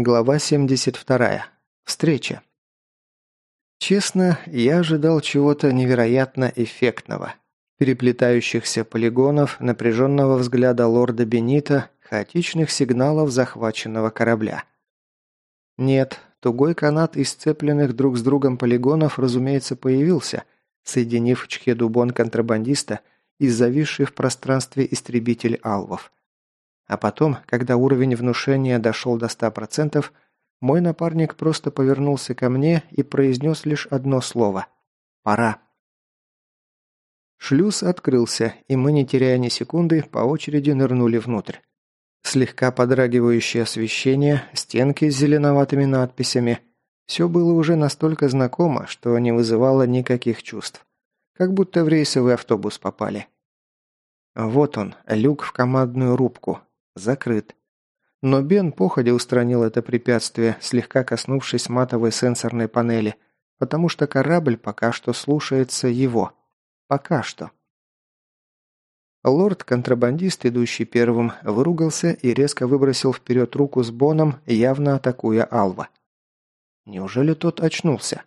Глава 72. Встреча. Честно, я ожидал чего-то невероятно эффектного. Переплетающихся полигонов, напряженного взгляда лорда Бенита, хаотичных сигналов захваченного корабля. Нет, тугой канат из сцепленных друг с другом полигонов, разумеется, появился, соединив чхедубон контрабандиста и зависший в пространстве истребитель алвов – а потом, когда уровень внушения дошел до 100%, мой напарник просто повернулся ко мне и произнес лишь одно слово «Пора». Шлюз открылся, и мы, не теряя ни секунды, по очереди нырнули внутрь. Слегка подрагивающее освещение, стенки с зеленоватыми надписями – все было уже настолько знакомо, что не вызывало никаких чувств. Как будто в рейсовый автобус попали. Вот он, люк в командную рубку, Закрыт. Но Бен походя устранил это препятствие, слегка коснувшись матовой сенсорной панели, потому что корабль пока что слушается его. Пока что. Лорд-контрабандист, идущий первым, выругался и резко выбросил вперед руку с Боном, явно атакуя Алва. Неужели тот очнулся?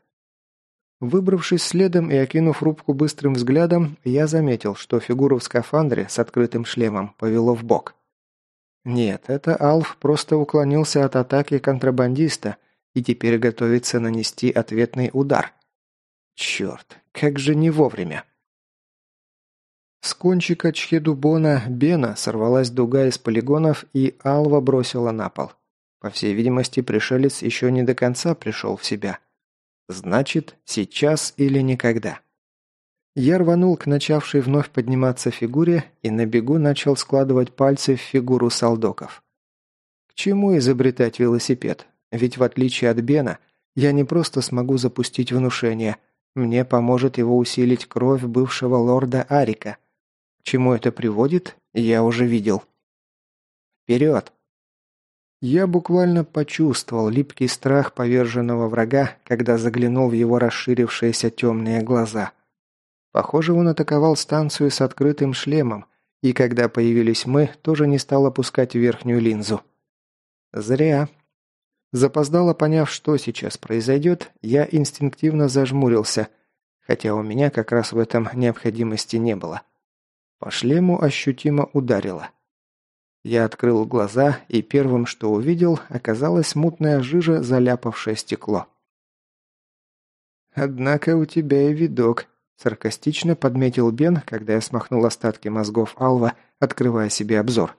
Выбравшись следом и окинув рубку быстрым взглядом, я заметил, что фигуру в скафандре с открытым шлемом повело в бок. Нет, это Алф просто уклонился от атаки контрабандиста и теперь готовится нанести ответный удар. Черт, как же не вовремя. С кончика Чхедубона Бена сорвалась дуга из полигонов и Алва бросила на пол. По всей видимости, пришелец еще не до конца пришел в себя. Значит, сейчас или никогда. Я рванул к начавшей вновь подниматься фигуре и на бегу начал складывать пальцы в фигуру солдоков. К чему изобретать велосипед? Ведь в отличие от Бена, я не просто смогу запустить внушение, мне поможет его усилить кровь бывшего лорда Арика. К чему это приводит, я уже видел. Вперед! Я буквально почувствовал липкий страх поверженного врага, когда заглянул в его расширившиеся темные глаза – Похоже, он атаковал станцию с открытым шлемом, и когда появились мы, тоже не стал опускать верхнюю линзу. Зря. Запоздало поняв, что сейчас произойдет, я инстинктивно зажмурился, хотя у меня как раз в этом необходимости не было. По шлему ощутимо ударило. Я открыл глаза, и первым, что увидел, оказалась мутная жижа, заляпавшая стекло. «Однако у тебя и видок», Саркастично подметил Бен, когда я смахнул остатки мозгов Алва, открывая себе обзор.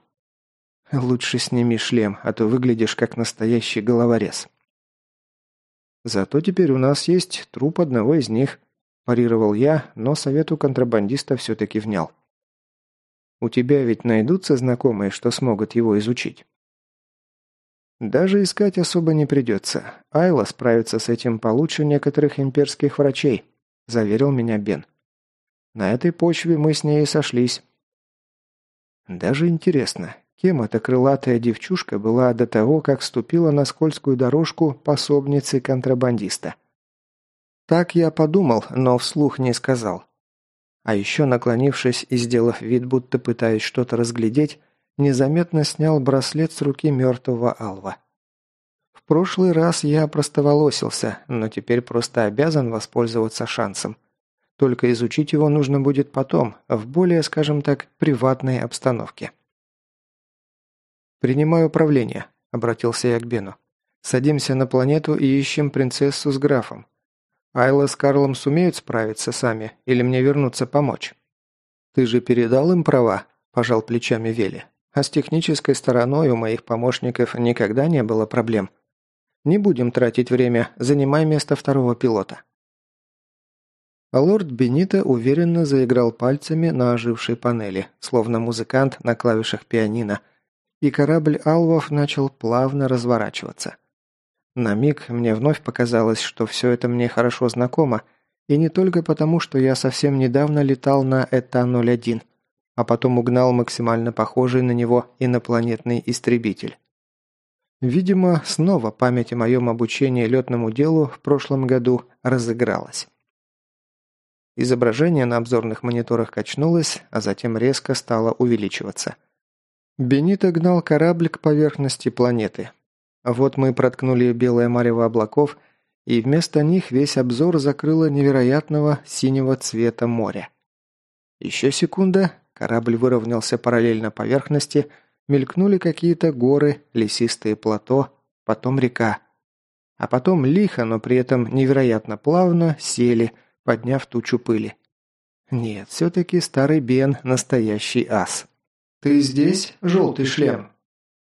«Лучше сними шлем, а то выглядишь как настоящий головорез». «Зато теперь у нас есть труп одного из них», – парировал я, но совету контрабандиста все-таки внял. «У тебя ведь найдутся знакомые, что смогут его изучить?» «Даже искать особо не придется. Айла справится с этим получше некоторых имперских врачей», – заверил меня Бен. «На этой почве мы с ней и сошлись». Даже интересно, кем эта крылатая девчушка была до того, как ступила на скользкую дорожку пособницы контрабандиста. Так я подумал, но вслух не сказал. А еще, наклонившись и сделав вид, будто пытаясь что-то разглядеть, незаметно снял браслет с руки мертвого Алва. Прошлый раз я простоволосился, но теперь просто обязан воспользоваться шансом. Только изучить его нужно будет потом, в более, скажем так, приватной обстановке. «Принимаю управление», – обратился я к Бену. «Садимся на планету и ищем принцессу с графом. Айла с Карлом сумеют справиться сами, или мне вернуться помочь?» «Ты же передал им права?» – пожал плечами Вели. «А с технической стороной у моих помощников никогда не было проблем». Не будем тратить время, занимай место второго пилота». лорд Бенито уверенно заиграл пальцами на ожившей панели, словно музыкант на клавишах пианино, и корабль Алвов начал плавно разворачиваться. На миг мне вновь показалось, что все это мне хорошо знакомо, и не только потому, что я совсем недавно летал на ЭТА-01, а потом угнал максимально похожий на него инопланетный истребитель. Видимо, снова память о моем обучении летному делу в прошлом году разыгралась. Изображение на обзорных мониторах качнулось, а затем резко стало увеличиваться. Бенито гнал корабль к поверхности планеты. Вот мы проткнули белое марево облаков, и вместо них весь обзор закрыло невероятного синего цвета моря. Еще секунда, корабль выровнялся параллельно поверхности, мелькнули какие-то горы, лесистые плато, потом река. А потом лихо, но при этом невероятно плавно сели, подняв тучу пыли. Нет, все-таки старый Бен – настоящий ас. «Ты здесь, желтый шлем?»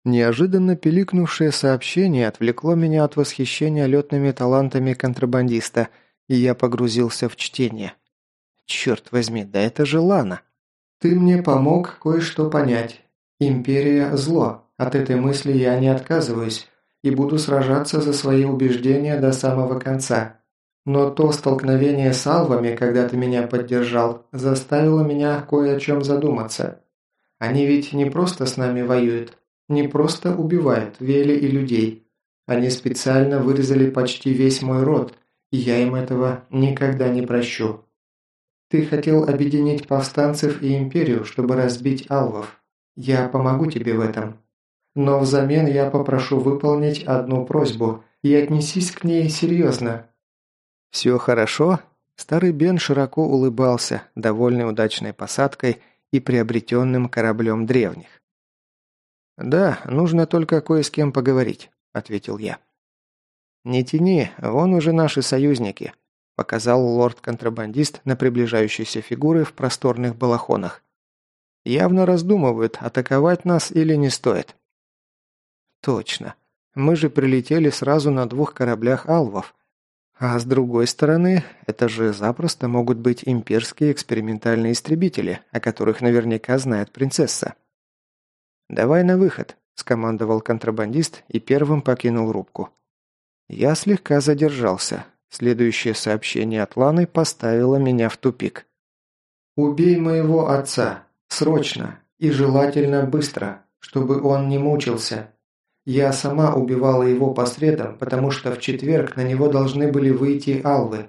Неожиданно пиликнувшее сообщение отвлекло меня от восхищения летными талантами контрабандиста, и я погрузился в чтение. «Черт возьми, да это же Лана!» «Ты мне помог кое-что понять. Империя – зло. От этой мысли я не отказываюсь и буду сражаться за свои убеждения до самого конца. Но то столкновение с алвами, когда ты меня поддержал, заставило меня кое о чем задуматься. Они ведь не просто с нами воюют, не просто убивают Вели и людей. Они специально вырезали почти весь мой род, и я им этого никогда не прощу. Ты хотел объединить повстанцев и империю, чтобы разбить алвов. Я помогу тебе в этом. Но взамен я попрошу выполнить одну просьбу, и отнесись к ней серьезно». «Все хорошо?» Старый Бен широко улыбался, довольный удачной посадкой и приобретенным кораблем древних. «Да, нужно только кое с кем поговорить», – ответил я. «Не тяни, вон уже наши союзники», – показал лорд-контрабандист на приближающиеся фигуры в просторных балахонах. «Явно раздумывают, атаковать нас или не стоит». Точно. Мы же прилетели сразу на двух кораблях «Алвов». А с другой стороны, это же запросто могут быть имперские экспериментальные истребители, о которых наверняка знает принцесса. «Давай на выход», – скомандовал контрабандист и первым покинул рубку. Я слегка задержался. Следующее сообщение от Ланы поставило меня в тупик. «Убей моего отца. Срочно. И желательно быстро, чтобы он не мучился. Я сама убивала его по средам, потому что в четверг на него должны были выйти алвы.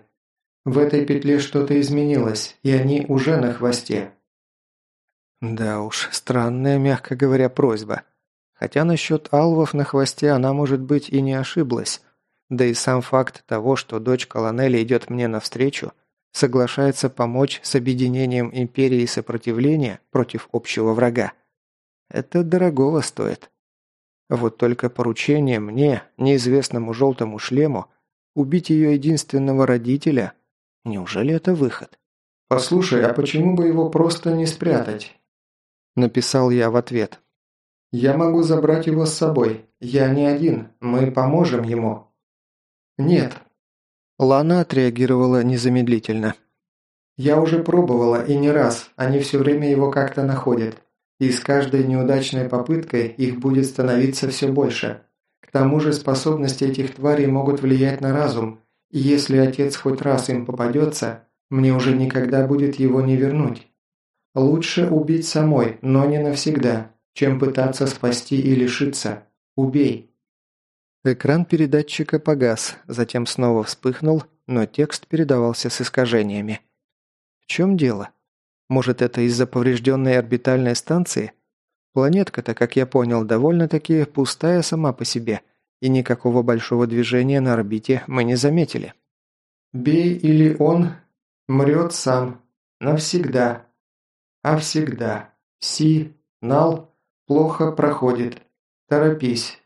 В этой петле что-то изменилось, и они уже на хвосте. Да уж, странная, мягко говоря, просьба. Хотя насчет алвов на хвосте она, может быть, и не ошиблась. Да и сам факт того, что дочь колонели идет мне навстречу, соглашается помочь с объединением империи сопротивления против общего врага. Это дорогого стоит. Вот только поручение мне, неизвестному желтому шлему, убить ее единственного родителя, неужели это выход? «Послушай, а почему бы его просто не спрятать?» Написал я в ответ. «Я могу забрать его с собой. Я не один. Мы поможем ему». «Нет». Лана отреагировала незамедлительно. «Я уже пробовала и не раз. Они все время его как-то находят. И с каждой неудачной попыткой их будет становиться все больше. К тому же способности этих тварей могут влиять на разум, и если отец хоть раз им попадется, мне уже никогда будет его не вернуть. Лучше убить самой, но не навсегда, чем пытаться спасти и лишиться. Убей. Экран передатчика погас, затем снова вспыхнул, но текст передавался с искажениями. В чем дело? Может, это из-за поврежденной орбитальной станции? Планетка-то, как я понял, довольно-таки пустая сама по себе, и никакого большого движения на орбите мы не заметили. «Бей или он мрет сам. Навсегда. А всегда. Си, нал, плохо проходит. Торопись».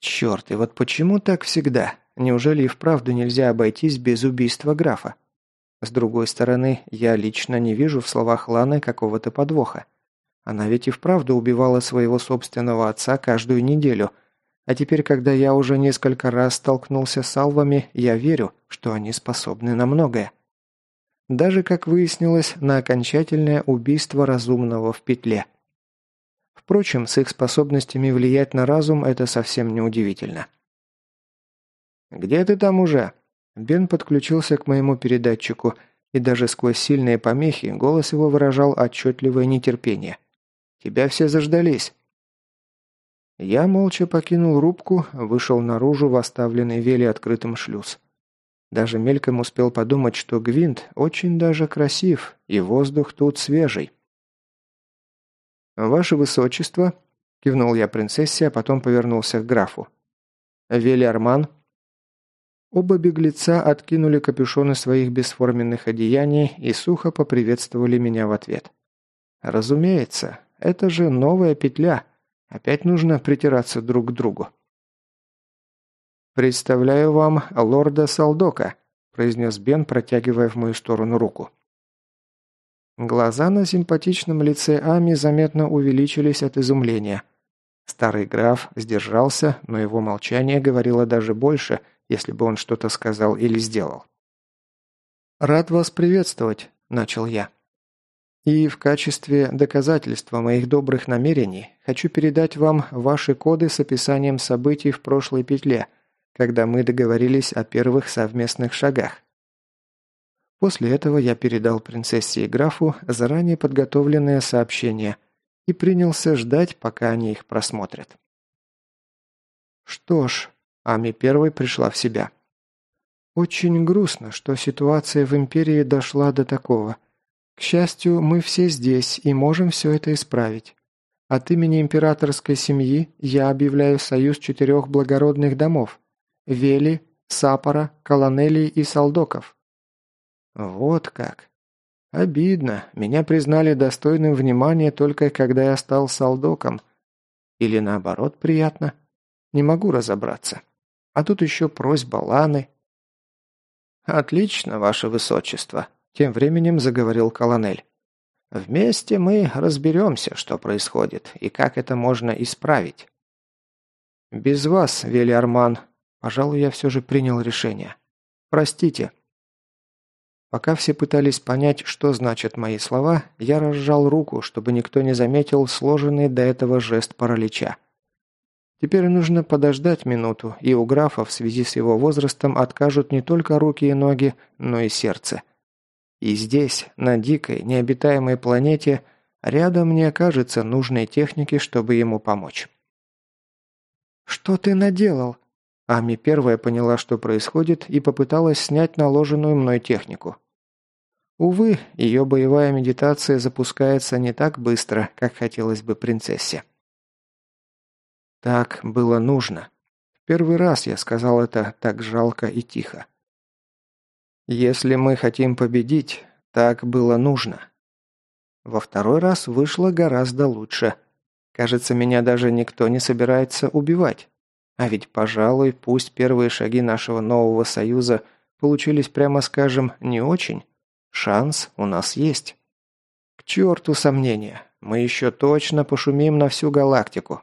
Черт, и вот почему так всегда? Неужели и вправду нельзя обойтись без убийства графа? С другой стороны, я лично не вижу в словах Ланы какого-то подвоха. Она ведь и вправду убивала своего собственного отца каждую неделю. А теперь, когда я уже несколько раз столкнулся с алвами, я верю, что они способны на многое. Даже, как выяснилось, на окончательное убийство разумного в петле. Впрочем, с их способностями влиять на разум это совсем не удивительно. «Где ты там уже?» Бен подключился к моему передатчику, и даже сквозь сильные помехи голос его выражал отчетливое нетерпение. «Тебя все заждались». Я молча покинул рубку, вышел наружу в оставленный Вели открытым шлюз. Даже мельком успел подумать, что Гвинт очень даже красив, и воздух тут свежий. «Ваше Высочество», – кивнул я принцессе, а потом повернулся к графу. Велиарман?» Оба беглеца откинули капюшоны своих бесформенных одеяний и сухо поприветствовали меня в ответ. «Разумеется, это же новая петля. Опять нужно притираться друг к другу». «Представляю вам лорда Салдока», – произнес Бен, протягивая в мою сторону руку. Глаза на симпатичном лице Ами заметно увеличились от изумления. Старый граф сдержался, но его молчание говорило даже больше, если бы он что-то сказал или сделал. «Рад вас приветствовать», – начал я. «И в качестве доказательства моих добрых намерений хочу передать вам ваши коды с описанием событий в прошлой петле – когда мы договорились о первых совместных шагах. После этого я передал принцессе и графу заранее подготовленные сообщения и принялся ждать, пока они их просмотрят. Что ж, Ами первой пришла в себя. Очень грустно, что ситуация в Империи дошла до такого. К счастью, мы все здесь и можем все это исправить. От имени императорской семьи я объявляю союз четырех благородных домов, Вели, Сапора, Колонелей и Салдоков. Вот как. Обидно. Меня признали достойным внимания только когда я стал Салдоком. Или наоборот приятно. Не могу разобраться. А тут еще просьба Ланы. «Отлично, ваше высочество», – тем временем заговорил колонель. «Вместе мы разберемся, что происходит и как это можно исправить». «Без вас, Велиарман, Пожалуй, я все же принял решение. Простите. Пока все пытались понять, что значат мои слова, я разжал руку, чтобы никто не заметил сложенный до этого жест паралича. Теперь нужно подождать минуту, и у графа в связи с его возрастом откажут не только руки и ноги, но и сердце. И здесь, на дикой, необитаемой планете, рядом не окажется нужной техники, чтобы ему помочь. «Что ты наделал?» Ами первая поняла, что происходит, и попыталась снять наложенную мной технику. Увы, ее боевая медитация запускается не так быстро, как хотелось бы принцессе. Так было нужно. В первый раз я сказал это так жалко и тихо. Если мы хотим победить, так было нужно. Во второй раз вышло гораздо лучше. Кажется, меня даже никто не собирается убивать. А ведь, пожалуй, пусть первые шаги нашего нового союза получились, прямо скажем, не очень, шанс у нас есть. К черту сомнения, мы еще точно пошумим на всю галактику.